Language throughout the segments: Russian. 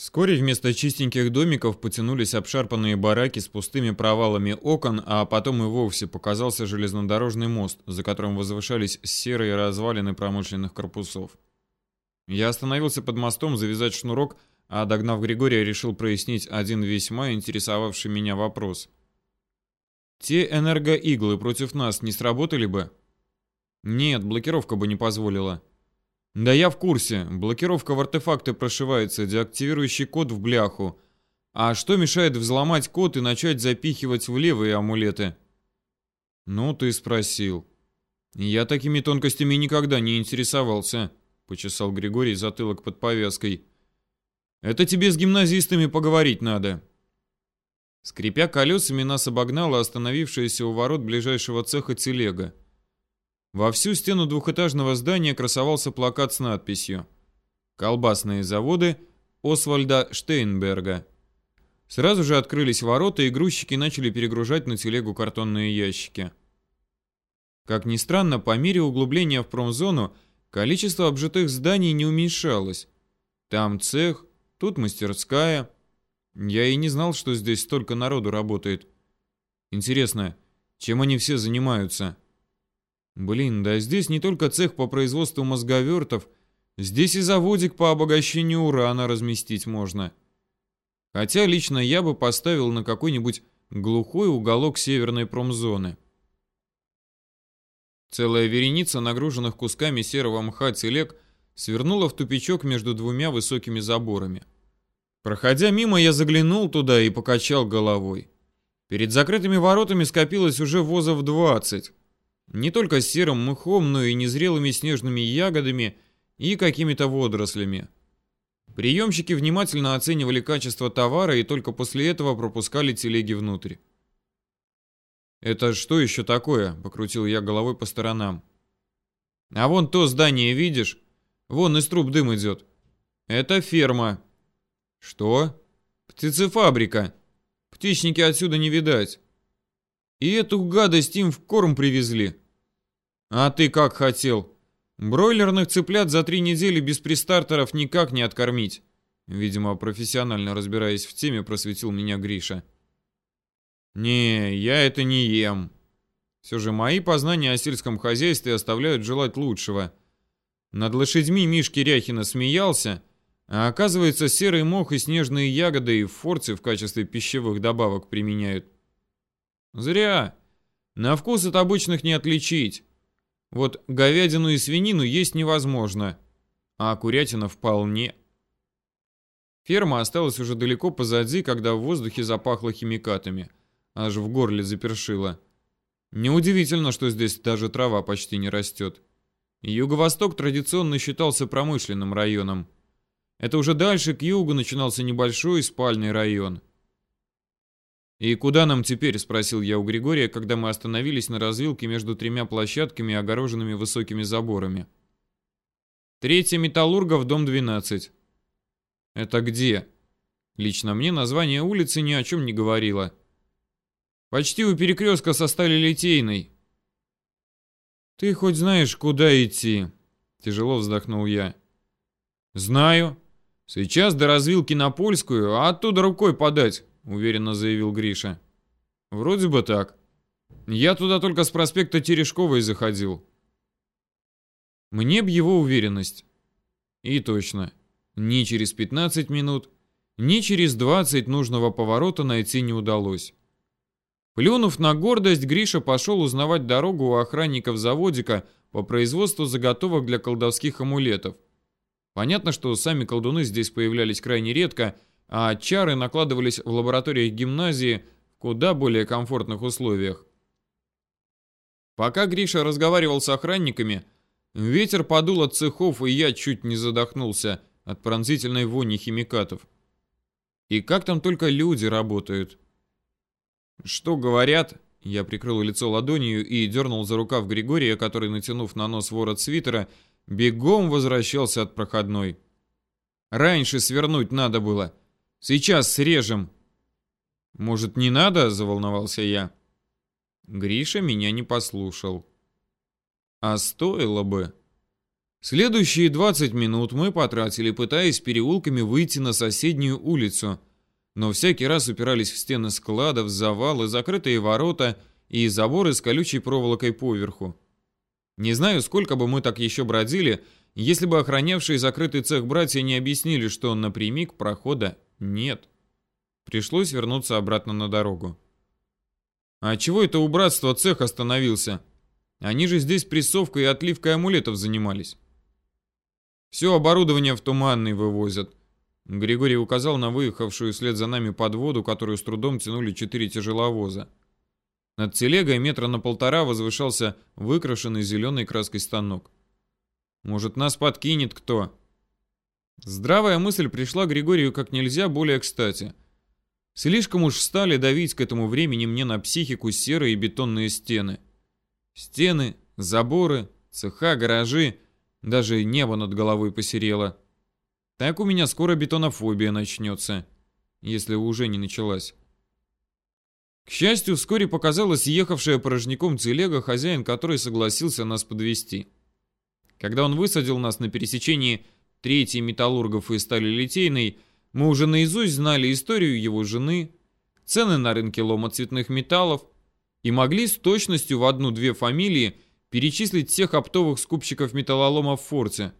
Вскоре вместо чистеньких домиков потянулись обшарпанные бараки с пустыми провалами окон, а потом и вовсе показался железнодорожный мост, за которым возвышались серые развалины промышленных корпусов. Я остановился под мостом завязать шнурок, а догнав Григория, решил прояснить один весьма интересовавший меня вопрос. Те энергоиглы против нас не сработали бы? Нет, блокировка бы не позволила. Да я в курсе. Блокировка в артефакты прошивается, деактивирующий код в бляху. А что мешает взломать код и начать запихивать в левые амулеты? Ну, ты спросил. Я такими тонкостями никогда не интересовался, почесал Григорий затылок под повязкой. Это тебе с гимназистами поговорить надо. Скрипя колесами, нас обогнала остановившаяся у ворот ближайшего цеха телега. Во всю стену двухэтажного здания красовался плакат с надписью «Колбасные заводы Освальда Штейнберга». Сразу же открылись ворота, и грузчики начали перегружать на телегу картонные ящики. Как ни странно, по мере углубления в промзону количество обжитых зданий не уменьшалось. Там цех, тут мастерская. Я и не знал, что здесь столько народу работает. Интересно, чем они все занимаются? Блин, да здесь не только цех по производству мозговертов, здесь и заводик по обогащению урана разместить можно. Хотя лично я бы поставил на какой-нибудь глухой уголок северной промзоны. Целая вереница нагруженных кусками серого мха телег свернула в тупичок между двумя высокими заборами. Проходя мимо, я заглянул туда и покачал головой. Перед закрытыми воротами скопилось уже возов двадцать. Не только серым мхом, но и незрелыми снежными ягодами и какими-то водорослями. Приемщики внимательно оценивали качество товара и только после этого пропускали телеги внутрь. «Это что еще такое?» — покрутил я головой по сторонам. «А вон то здание видишь? Вон из труб дым идет. Это ферма». «Что?» «Птицефабрика. Птичники отсюда не видать. И эту гадость им в корм привезли. А ты как хотел? Бройлерных цыплят за три недели без пристартеров никак не откормить. Видимо, профессионально разбираясь в теме, просветил меня Гриша. Не, я это не ем. Все же мои познания о сельском хозяйстве оставляют желать лучшего. Над лошадьми Мишки Ряхина смеялся, а оказывается серый мох и снежные ягоды и в форте в качестве пищевых добавок применяют. Зря. На вкус от обычных не отличить. Вот говядину и свинину есть невозможно, а курятина вполне. Ферма осталась уже далеко позади, когда в воздухе запахло химикатами. Аж в горле запершило. Неудивительно, что здесь даже трава почти не растет. Юго-восток традиционно считался промышленным районом. Это уже дальше к югу начинался небольшой спальный район. «И куда нам теперь?» – спросил я у Григория, когда мы остановились на развилке между тремя площадками, огороженными высокими заборами. «Третья металлургов, дом 12». «Это где?» Лично мне название улицы ни о чем не говорило. «Почти у перекрестка со Сталелитейной». «Ты хоть знаешь, куда идти?» Тяжело вздохнул я. «Знаю. Сейчас до развилки на Польскую, а оттуда рукой подать уверенно заявил Гриша. Вроде бы так. Я туда только с проспекта Терешковой заходил. Мне б его уверенность. И точно. Ни через 15 минут, ни через 20 нужного поворота найти не удалось. Плюнув на гордость, Гриша пошел узнавать дорогу у охранников заводика по производству заготовок для колдовских амулетов. Понятно, что сами колдуны здесь появлялись крайне редко, а чары накладывались в лабораториях гимназии в куда более комфортных условиях. Пока Гриша разговаривал с охранниками, ветер подул от цехов, и я чуть не задохнулся от пронзительной вони химикатов. И как там только люди работают? Что говорят? Я прикрыл лицо ладонью и дернул за рукав Григория, который, натянув на нос ворот свитера, бегом возвращался от проходной. Раньше свернуть надо было. Сейчас срежем. Может, не надо? Заволновался я. Гриша меня не послушал. А стоило бы. Следующие 20 минут мы потратили, пытаясь переулками выйти на соседнюю улицу, но всякий раз упирались в стены складов, завалы, закрытые ворота и заборы с колючей проволокой поверху. Не знаю, сколько бы мы так еще бродили, если бы охранявшие закрытый цех братья не объяснили, что напрямик прохода нет. Пришлось вернуться обратно на дорогу. А чего это у братства цех остановился? Они же здесь прессовкой и отливкой амулетов занимались. Все оборудование в Туманный вывозят. Григорий указал на выехавшую вслед за нами подводу, которую с трудом тянули четыре тяжеловоза. Над телегой метра на полтора возвышался выкрашенный зеленой краской станок. Может, нас подкинет кто? Здравая мысль пришла Григорию как нельзя более кстати. Слишком уж стали давить к этому времени мне на психику серые бетонные стены. Стены, заборы, цеха, гаражи — даже небо над головой посерело. Так у меня скоро бетонофобия начнется, если уже не началась. К счастью, вскоре показалась ехавшая порожняком телега, хозяин которой согласился нас подвести. Когда он высадил нас на пересечении третьей металлургов и стали литейной, мы уже наизусть знали историю его жены, цены на рынке лома цветных металлов и могли с точностью в одну-две фамилии перечислить всех оптовых скупщиков металлолома в форте.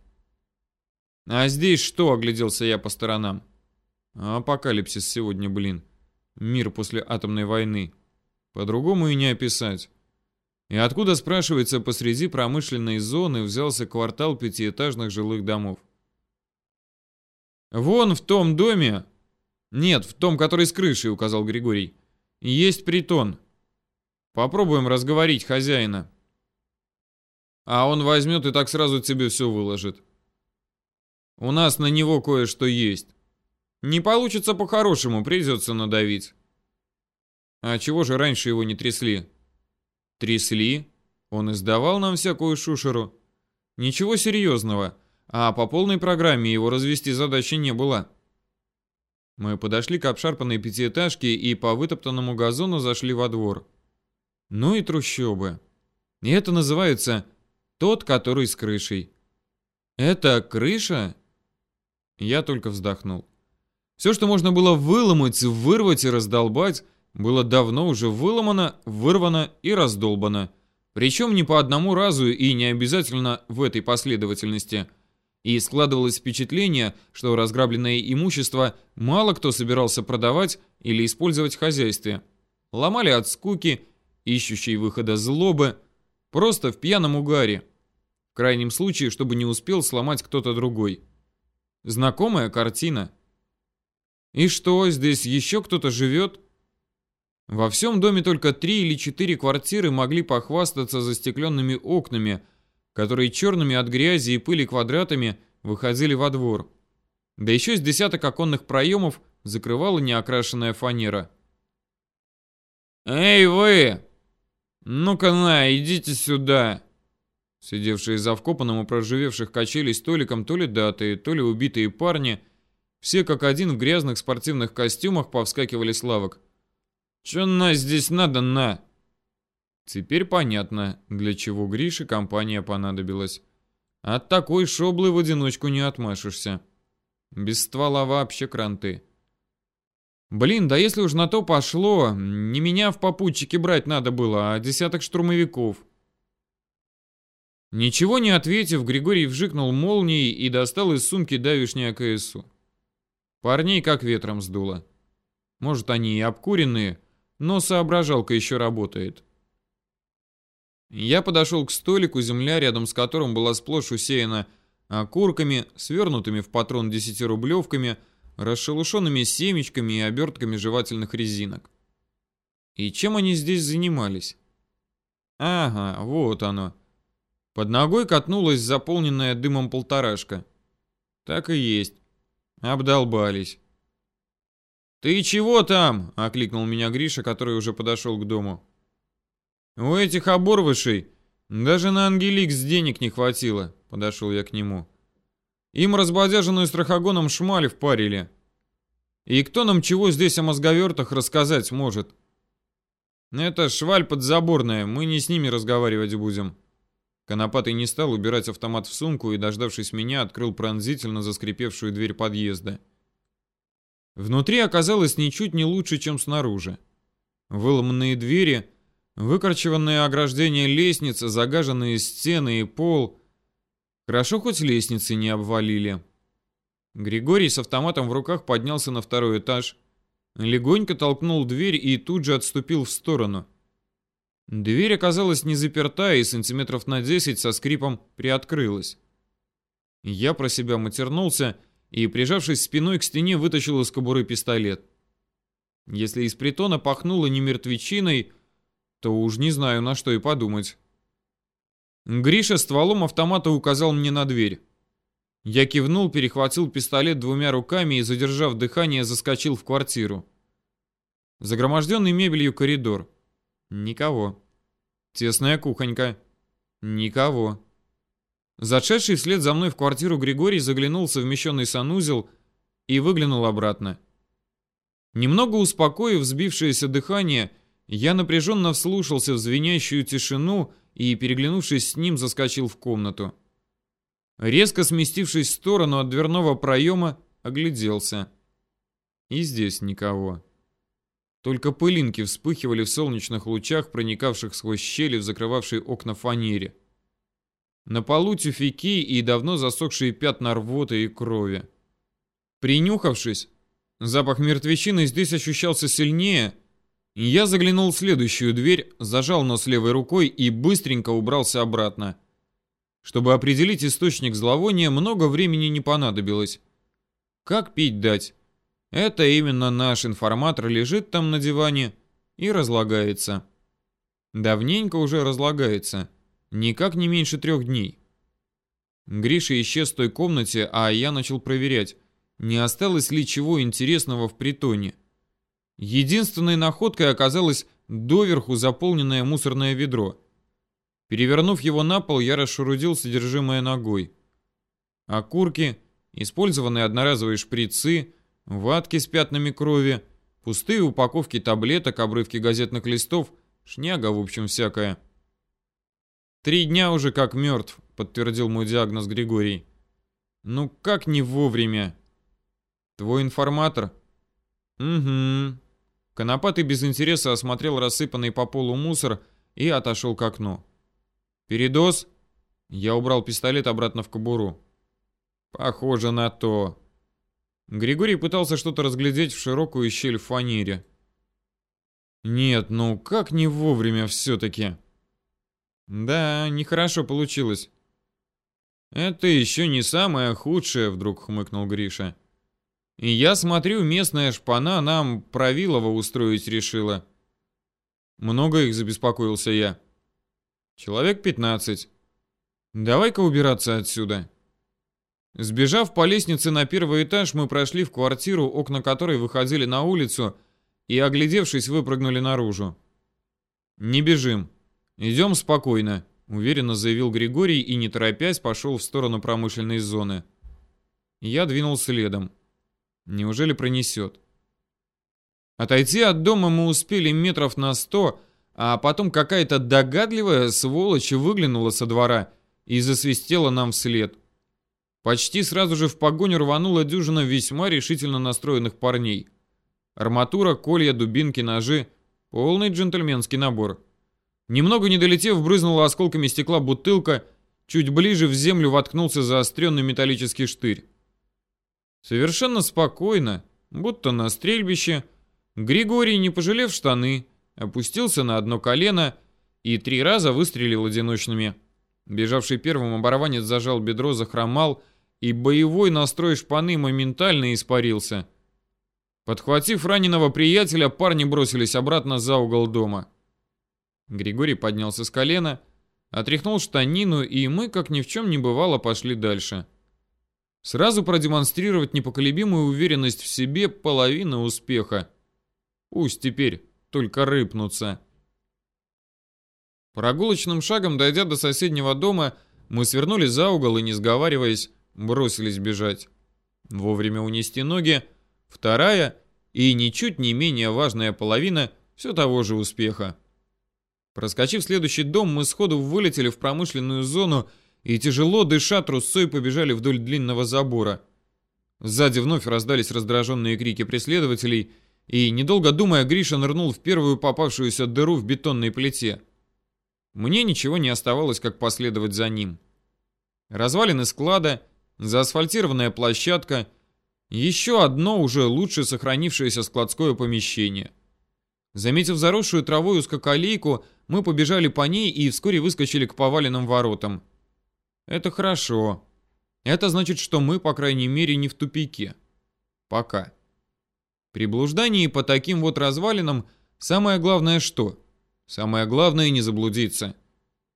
А здесь что, огляделся я по сторонам. Апокалипсис сегодня, блин. Мир после атомной войны. По-другому и не описать. И откуда, спрашивается, посреди промышленной зоны взялся квартал пятиэтажных жилых домов? Вон в том доме... Нет, в том, который с крышей, указал Григорий. Есть притон. Попробуем разговорить хозяина. А он возьмет и так сразу тебе все выложит. У нас на него кое-что есть. Не получится по-хорошему, придется надавить. А чего же раньше его не трясли? Трясли? Он издавал нам всякую шушеру. Ничего серьезного. А по полной программе его развести задачи не было. Мы подошли к обшарпанной пятиэтажке и по вытоптанному газону зашли во двор. Ну и трущобы. И это называется тот, который с крышей. Это крыша? Я только вздохнул. Все, что можно было выломать, вырвать и раздолбать, было давно уже выломано, вырвано и раздолбано. Причем не по одному разу и не обязательно в этой последовательности. И складывалось впечатление, что разграбленное имущество мало кто собирался продавать или использовать в хозяйстве. Ломали от скуки, ищущей выхода злобы, просто в пьяном угаре. В крайнем случае, чтобы не успел сломать кто-то другой. Знакомая картина. И что, здесь еще кто-то живет? Во всем доме только три или четыре квартиры могли похвастаться застекленными окнами, которые черными от грязи и пыли квадратами выходили во двор. Да еще с десяток оконных проемов закрывала неокрашенная фанера. «Эй, вы! Ну-ка на, идите сюда!» Сидевшие за вкопанным и проживевших качелей столиком то ли датые, то ли убитые парни, все как один в грязных спортивных костюмах повскакивали с лавок. «Чё на здесь надо, на?» Теперь понятно, для чего Грише компания понадобилась. От такой шоблы в одиночку не отмашешься. Без ствола вообще кранты. Блин, да если уж на то пошло, не меня в попутчики брать надо было, а десяток штурмовиков. Ничего не ответив, Григорий вжикнул молнией и достал из сумки давишний АКСУ. Парней как ветром сдуло. Может, они и обкуренные, но соображалка еще работает. Я подошел к столику, земля рядом с которым была сплошь усеяна окурками, свернутыми в патрон десятирублевками, расшелушенными семечками и обертками жевательных резинок. И чем они здесь занимались? Ага, вот оно. Под ногой катнулась заполненная дымом полторашка. Так и есть. Обдолбались. «Ты чего там?» — окликнул меня Гриша, который уже подошел к дому. «У этих оборвышей даже на Ангеликс денег не хватило», — подошел я к нему. «Им разбодяженную страхогоном шмаль впарили. И кто нам чего здесь о мозговертах рассказать может?» «Это шваль подзаборная, мы не с ними разговаривать будем». Конопатый не стал убирать автомат в сумку и, дождавшись меня, открыл пронзительно заскрипевшую дверь подъезда. Внутри оказалось ничуть не лучше, чем снаружи. Выломанные двери, выкорчеванные ограждения лестницы, загаженные стены и пол. Хорошо хоть лестницы не обвалили. Григорий с автоматом в руках поднялся на второй этаж, легонько толкнул дверь и тут же отступил в сторону. Дверь оказалась не заперта и сантиметров на 10 со скрипом приоткрылась. Я про себя матернулся и, прижавшись спиной к стене, вытащил из кобуры пистолет. Если из притона пахнуло не мертвечиной, то уж не знаю, на что и подумать. Гриша стволом автомата указал мне на дверь. Я кивнул, перехватил пистолет двумя руками и, задержав дыхание, заскочил в квартиру. Загроможденный мебелью коридор. Никого. Тесная кухонька. Никого. Зашедший вслед за мной в квартиру Григорий заглянул в совмещенный санузел и выглянул обратно. Немного успокоив взбившееся дыхание, я напряженно вслушался в звенящую тишину и, переглянувшись с ним, заскочил в комнату. Резко сместившись в сторону от дверного проема, огляделся. И здесь никого. Только пылинки вспыхивали в солнечных лучах, проникавших сквозь щели в закрывавшие окна фанере. На полу тюфяки и давно засохшие пятна рвоты и крови. Принюхавшись, запах мертвечины здесь ощущался сильнее, я заглянул в следующую дверь, зажал нос левой рукой и быстренько убрался обратно. Чтобы определить источник зловония, много времени не понадобилось. Как пить дать? Это именно наш информатор лежит там на диване и разлагается. Давненько уже разлагается. Никак не меньше трех дней. Гриша исчез в той комнате, а я начал проверять, не осталось ли чего интересного в притоне. Единственной находкой оказалось доверху заполненное мусорное ведро. Перевернув его на пол, я расшурудил содержимое ногой. Окурки, использованные одноразовые шприцы, ватки с пятнами крови, пустые упаковки таблеток, обрывки газетных листов, шняга, в общем, всякая. «Три дня уже как мертв», — подтвердил мой диагноз Григорий. «Ну как не вовремя?» «Твой информатор?» «Угу». Конопатый без интереса осмотрел рассыпанный по полу мусор и отошел к окну. «Передоз?» Я убрал пистолет обратно в кобуру. «Похоже на то». Григорий пытался что-то разглядеть в широкую щель в фанере. «Нет, ну как не вовремя все-таки?» Да, нехорошо получилось. Это еще не самое худшее, вдруг хмыкнул Гриша. Я смотрю, местная шпана нам правилово устроить решила. Много их забеспокоился я. Человек 15. Давай-ка убираться отсюда. Сбежав по лестнице на первый этаж, мы прошли в квартиру, окна которой выходили на улицу, и, оглядевшись, выпрыгнули наружу. Не бежим. «Идем спокойно», — уверенно заявил Григорий и, не торопясь, пошел в сторону промышленной зоны. Я двинул следом. Неужели пронесет? Отойти от дома мы успели метров на сто, а потом какая-то догадливая сволочь выглянула со двора и засвистела нам вслед. Почти сразу же в погоню рванула дюжина весьма решительно настроенных парней. Арматура, колья, дубинки, ножи — полный джентльменский набор. Немного не долетев, брызнула осколками стекла бутылка, чуть ближе в землю воткнулся заостренный металлический штырь. Совершенно спокойно, будто на стрельбище, Григорий, не пожалев штаны, опустился на одно колено и три раза выстрелил одиночными. Бежавший первым оборванец зажал бедро, захромал, и боевой настрой шпаны моментально испарился. Подхватив раненого приятеля, парни бросились обратно за угол дома. Григорий поднялся с колена, отряхнул штанину, и мы, как ни в чем не бывало, пошли дальше. Сразу продемонстрировать непоколебимую уверенность в себе – половина успеха. Пусть теперь только рыпнутся. Прогулочным шагом, дойдя до соседнего дома, мы свернули за угол и, не сговариваясь, бросились бежать. Вовремя унести ноги – вторая и ничуть не менее важная половина все того же успеха. Проскочив следующий дом, мы сходу вылетели в промышленную зону и, тяжело дыша, трусцой побежали вдоль длинного забора. Сзади вновь раздались раздраженные крики преследователей, и, недолго думая, Гриша нырнул в первую попавшуюся дыру в бетонной плите. Мне ничего не оставалось, как последовать за ним. Развалины склада, заасфальтированная площадка, еще одно уже лучше сохранившееся складское помещение. Заметив заросшую травой узкоколейку, мы побежали по ней и вскоре выскочили к поваленным воротам. Это хорошо. Это значит, что мы, по крайней мере, не в тупике. Пока. При блуждании по таким вот развалинам самое главное что? Самое главное не заблудиться.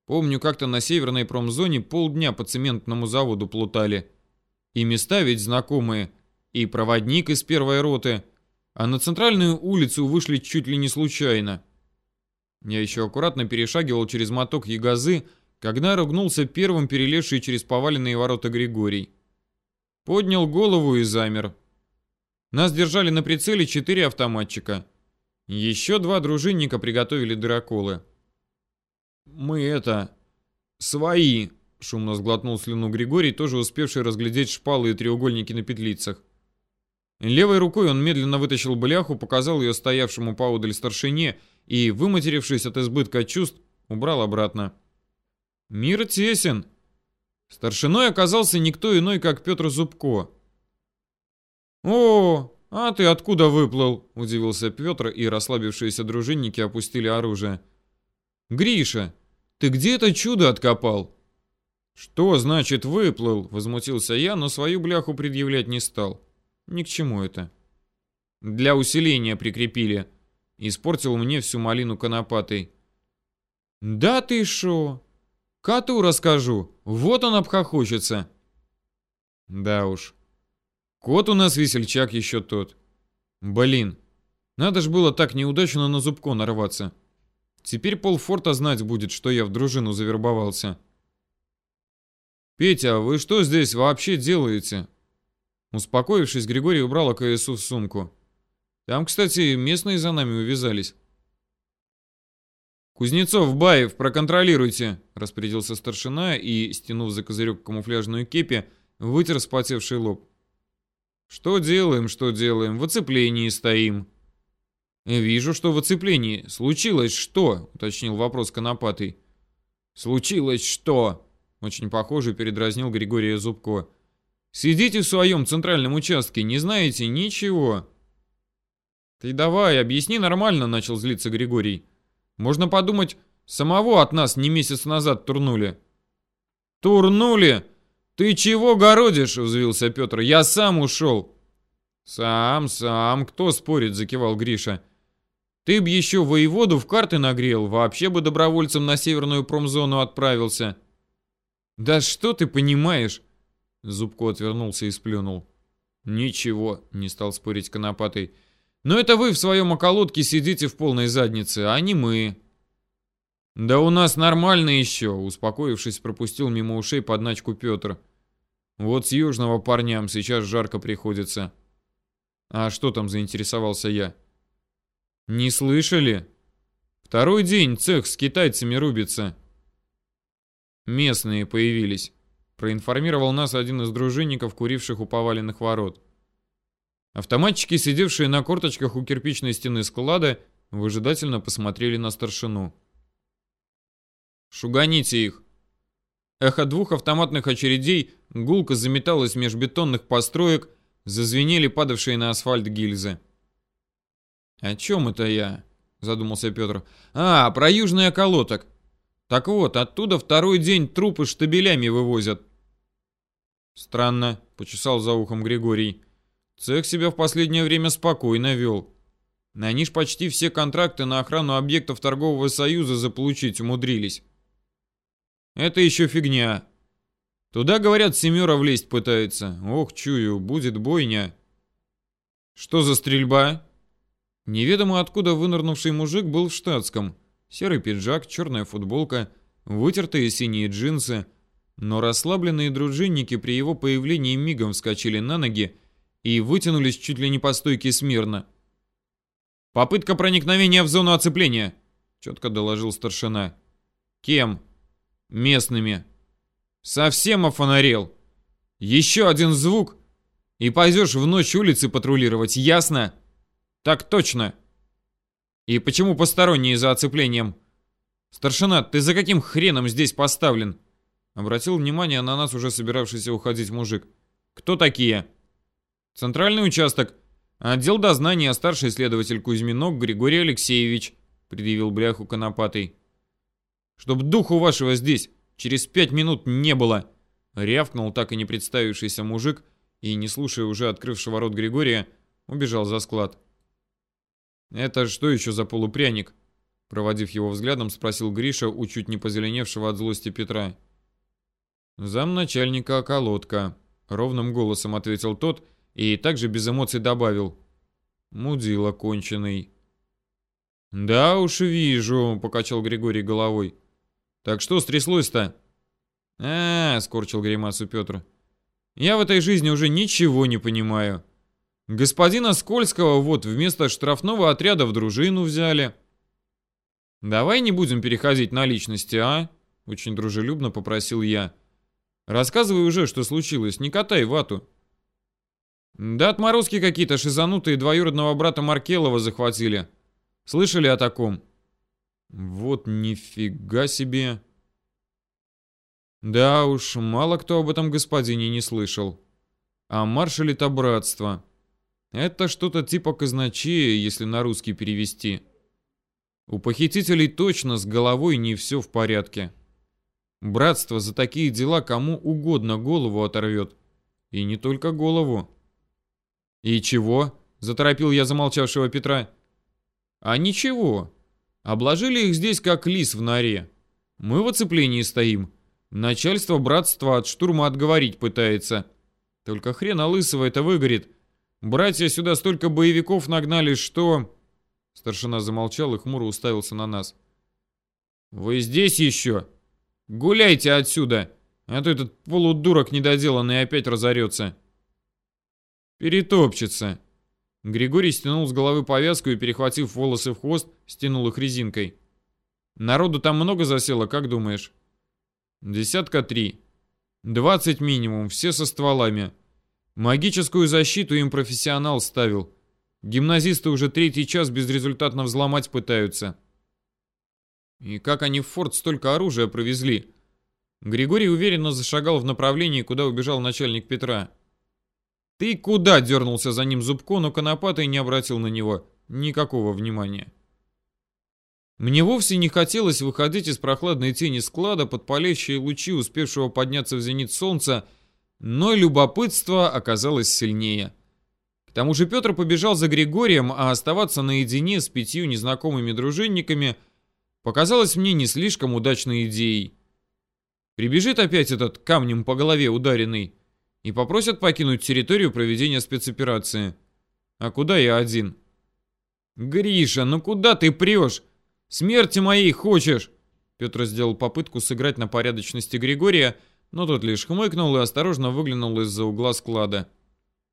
Помню, как-то на северной промзоне полдня по цементному заводу плутали. И места ведь знакомые. И проводник из первой роты. А на центральную улицу вышли чуть ли не случайно. Я еще аккуратно перешагивал через моток ягозы, когда ругнулся первым перелезший через поваленные ворота Григорий. Поднял голову и замер. Нас держали на прицеле четыре автоматчика. Еще два дружинника приготовили дыроколы. «Мы это... свои!» — шумно сглотнул слюну Григорий, тоже успевший разглядеть шпалы и треугольники на петлицах. Левой рукой он медленно вытащил бляху, показал ее стоявшему поодаль старшине и, выматерившись от избытка чувств, убрал обратно. «Мир тесен!» Старшиной оказался никто иной, как Петр Зубко. «О, а ты откуда выплыл?» – удивился Петр, и расслабившиеся дружинники опустили оружие. «Гриша, ты где это чудо откопал?» «Что значит выплыл?» – возмутился я, но свою бляху предъявлять не стал. Ни к чему это. Для усиления прикрепили. Испортил мне всю малину конопатой. Да ты шо? Коту расскажу. Вот он обхохочется. Да уж. Кот у нас весельчак еще тот. Блин. Надо ж было так неудачно на зубко нарваться. Теперь полфорта знать будет, что я в дружину завербовался. «Петя, вы что здесь вообще делаете?» Успокоившись, Григорий убрал АКСУ в сумку. Там, кстати, местные за нами увязались. «Кузнецов, Баев, проконтролируйте!» — распорядился старшина и, стянув за козырек камуфляжную кепи, вытер спотевший лоб. «Что делаем, что делаем? В оцеплении стоим». «Вижу, что в оцеплении. Случилось что?» — уточнил вопрос Конопатый. «Случилось что?» — очень похоже передразнил Григория Зубко. Сидите в своем центральном участке, не знаете ничего. Ты давай, объясни нормально, начал злиться Григорий. Можно подумать, самого от нас не месяц назад турнули. Турнули? Ты чего городишь? Взвился Петр. Я сам ушел. Сам, сам, кто спорит, закивал Гриша. Ты б еще воеводу в карты нагрел, вообще бы добровольцем на северную промзону отправился. Да что ты понимаешь? Зубко отвернулся и сплюнул. «Ничего», — не стал спорить Конопатый. «Но это вы в своем околотке сидите в полной заднице, а не мы». «Да у нас нормально еще», — успокоившись, пропустил мимо ушей подначку Петр. «Вот с южного парням сейчас жарко приходится». «А что там?» — заинтересовался я. «Не слышали? Второй день цех с китайцами рубится». Местные появились проинформировал нас один из дружинников, куривших у поваленных ворот. Автоматчики, сидевшие на корточках у кирпичной стены склада, выжидательно посмотрели на старшину. «Шуганите их!» Эхо двух автоматных очередей гулко заметалось меж бетонных построек, зазвенели падавшие на асфальт гильзы. «О чем это я?» — задумался Петр. «А, про южный околоток. Так вот, оттуда второй день трупы штабелями вывозят. Странно, почесал за ухом Григорий. Цех себя в последнее время спокойно вел. Они ж почти все контракты на охрану объектов торгового союза заполучить умудрились. Это еще фигня. Туда, говорят, семеро влезть пытается. Ох, чую, будет бойня. Что за стрельба? Неведомо откуда вынырнувший мужик был в штатском. Серый пиджак, черная футболка, вытертые синие джинсы. Но расслабленные дружинники при его появлении мигом вскочили на ноги и вытянулись чуть ли не по стойке смирно. «Попытка проникновения в зону оцепления!» четко доложил старшина. Кем? Местными. Совсем офонарел. Еще один звук, и пойдешь в ночь улицы патрулировать, ясно? Так точно. И почему посторонние за оцеплением? Старшина, ты за каким хреном здесь поставлен? Обратил внимание на нас уже собиравшийся уходить мужик. Кто такие? Центральный участок. Отдел дознания, старший следователь Кузьминок Григорий Алексеевич, предъявил бляху конопатый. Чтоб духу вашего здесь через пять минут не было, рявкнул так и не представившийся мужик и, не слушая уже открывшего рот Григория, убежал за склад. «Это что еще за полупряник?» Проводив его взглядом, спросил Гриша у чуть не позеленевшего от злости Петра. «Замначальника околотка», — ровным голосом ответил тот и также без эмоций добавил. «Мудила конченый». «Да уж вижу», — покачал Григорий головой. «Так что стряслось-то?» «А, — скорчил гримасу Петр, — я в этой жизни уже ничего не понимаю. Господина Скользкого вот вместо штрафного отряда в дружину взяли». «Давай не будем переходить на личности, а?» — очень дружелюбно попросил я. «Рассказывай уже, что случилось, не катай вату». «Да отморозки какие-то шизанутые двоюродного брата Маркелова захватили. Слышали о таком?» «Вот нифига себе!» Да уж, мало кто об этом господине не слышал. А маршале-то братство. Это что-то типа казначея, если на русский перевести. У похитителей точно с головой не все в порядке. Братство за такие дела кому угодно голову оторвет. И не только голову. «И чего?» — заторопил я замолчавшего Петра. «А ничего. Обложили их здесь как лис в норе. Мы в оцеплении стоим. Начальство братства от штурма отговорить пытается. Только хрена лысого это выгорит. Братья сюда столько боевиков нагнали, что...» Старшина замолчал и хмуро уставился на нас. «Вы здесь еще? Гуляйте отсюда, а то этот полудурок недоделанный опять разорется». «Перетопчется». Григорий стянул с головы повязку и, перехватив волосы в хвост, стянул их резинкой. «Народу там много засело, как думаешь?» «Десятка три. Двадцать минимум, все со стволами. Магическую защиту им профессионал ставил. Гимназисты уже третий час безрезультатно взломать пытаются. И как они в форт столько оружия провезли? Григорий уверенно зашагал в направлении, куда убежал начальник Петра. «Ты куда?» — дернулся за ним Зубко, но Конопатый не обратил на него никакого внимания. Мне вовсе не хотелось выходить из прохладной тени склада под палящие лучи успевшего подняться в зенит солнца, но любопытство оказалось сильнее. К тому же Петр побежал за Григорием, а оставаться наедине с пятью незнакомыми дружинниками показалось мне не слишком удачной идеей. Прибежит опять этот камнем по голове ударенный и попросят покинуть территорию проведения спецоперации. А куда я один? «Гриша, ну куда ты прешь? Смерти моей хочешь?» Петр сделал попытку сыграть на порядочности Григория, но тот лишь хмыкнул и осторожно выглянул из-за угла склада.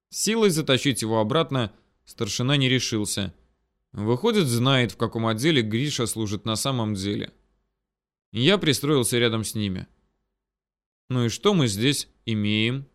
Силой затащить его обратно старшина не решился. Выходит, знает, в каком отделе Гриша служит на самом деле. Я пристроился рядом с ними. Ну и что мы здесь имеем?